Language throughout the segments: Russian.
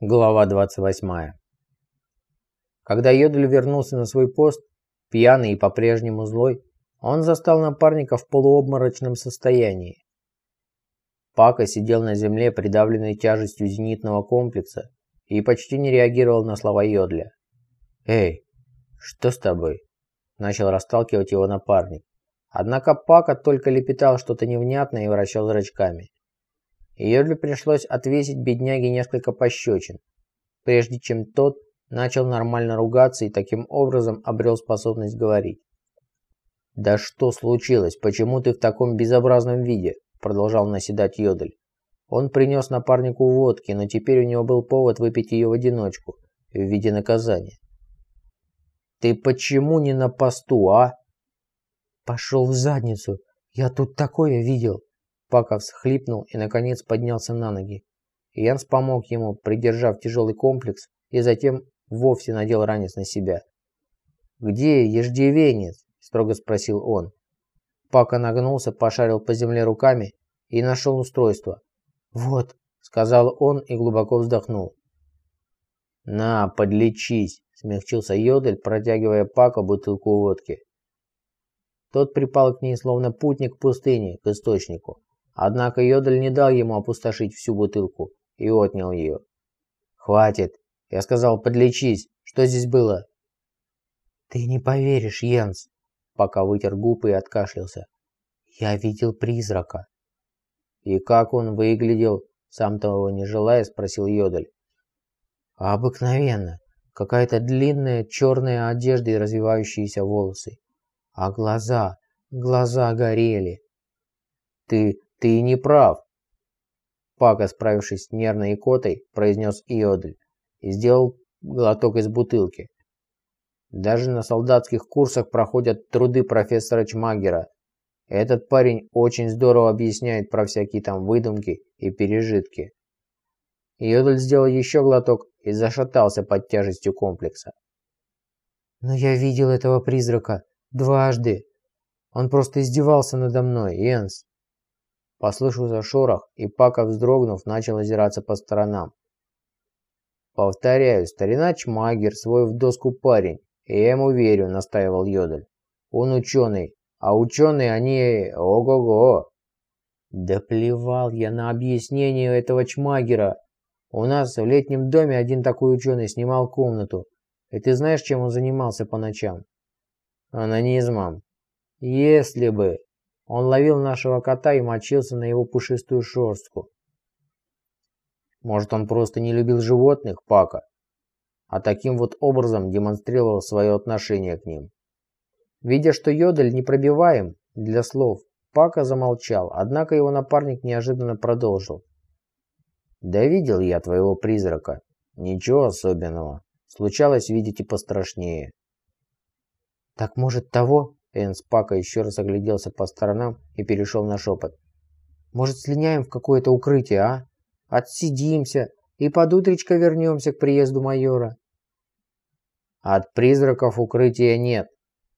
Глава 28. Когда Йодль вернулся на свой пост, пьяный и по-прежнему злой, он застал напарника в полуобморочном состоянии. Пака сидел на земле, придавленный тяжестью зенитного комплекса, и почти не реагировал на слова Йодля. «Эй, что с тобой?» – начал расталкивать его напарник. Однако Пака только лепетал что-то невнятное и вращал зрачками. Йодлю пришлось отвесить бедняге несколько пощечин, прежде чем тот начал нормально ругаться и таким образом обрел способность говорить. «Да что случилось? Почему ты в таком безобразном виде?» продолжал наседать Йодль. Он принес напарнику водки, но теперь у него был повод выпить ее в одиночку, в виде наказания. «Ты почему не на посту, а?» «Пошел в задницу! Я тут такое видел!» Паков схлипнул и, наконец, поднялся на ноги. Янс помог ему, придержав тяжелый комплекс, и затем вовсе надел ранец на себя. «Где еждивенец?» – строго спросил он. Пака нагнулся, пошарил по земле руками и нашел устройство. «Вот», – сказал он и глубоко вздохнул. «На, подлечись», – смягчился Йодель, протягивая Пака бутылку водки. Тот припал к ней, словно путник в пустыне, к источнику. Однако Йодель не дал ему опустошить всю бутылку и отнял ее. «Хватит!» Я сказал, подлечись. Что здесь было?» «Ты не поверишь, Йенс!» Пока вытер губы и откашлялся. «Я видел призрака». «И как он выглядел?» Сам того не желая, спросил Йодель. «Обыкновенно. Какая-то длинная черная одежда и развивающиеся волосы. А глаза, глаза горели». «Ты «Ты не прав!» Пака, справившись с нервной икотой, произнес Иодль и сделал глоток из бутылки. Даже на солдатских курсах проходят труды профессора Чмагера. Этот парень очень здорово объясняет про всякие там выдумки и пережитки. Йодль сделал еще глоток и зашатался под тяжестью комплекса. «Но я видел этого призрака дважды. Он просто издевался надо мной, Йенс. Послышался шорох, и Пака, вздрогнув, начал озираться по сторонам. «Повторяю, старина Чмагер свой в доску парень, и я ему верю», — настаивал Йодель. «Он ученый, а ученые они... ого-го!» «Да плевал я на объяснение этого Чмагера. У нас в летнем доме один такой ученый снимал комнату. И ты знаешь, чем он занимался по ночам?» «Анонизмом». «Если бы...» Он ловил нашего кота и мочился на его пушистую шерстку. Может, он просто не любил животных, Пака, а таким вот образом демонстрировал свое отношение к ним. Видя, что Йодель непробиваем для слов, Пака замолчал, однако его напарник неожиданно продолжил. «Да видел я твоего призрака. Ничего особенного. Случалось видеть и пострашнее». «Так может того?» Энс Пака еще раз огляделся по сторонам и перешел на шепот. «Может, слиняем в какое-то укрытие, а? Отсидимся и под утречко вернемся к приезду майора». «От призраков укрытия нет,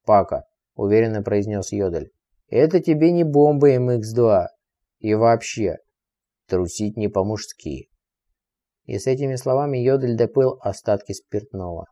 Пака», — уверенно произнес Йодель. «Это тебе не бомба МХ-2. И вообще, трусить не по-мужски». И с этими словами Йодель допыл остатки спиртного.